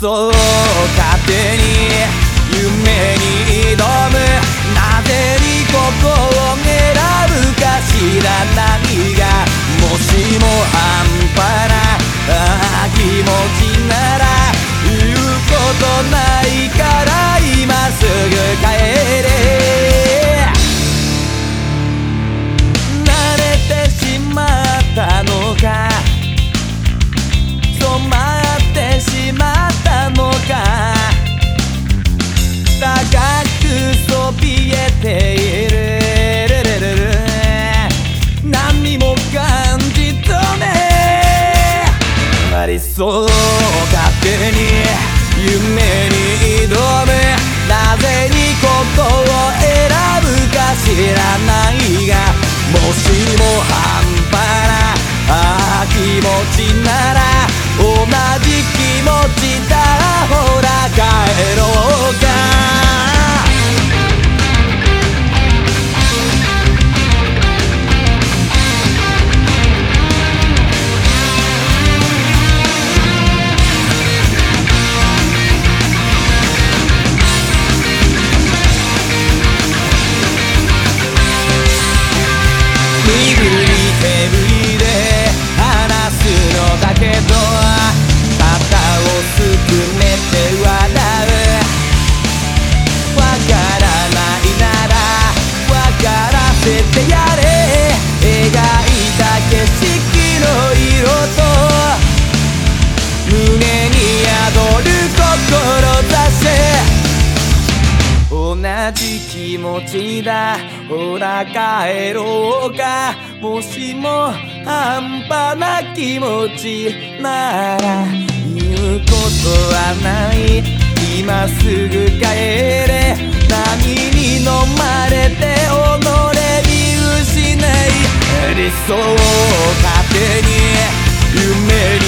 そう勝手に夢に挑むなぜにここを選ぶか知らないがもしも半端な気持ちなら言うことないから今すぐ帰れ Paris. Oh. 胸に宿る心だぜ」「同じ気持ちだ。ほら帰ろうかもしも半端な気持ちなら言うことはない。想を糧に夢に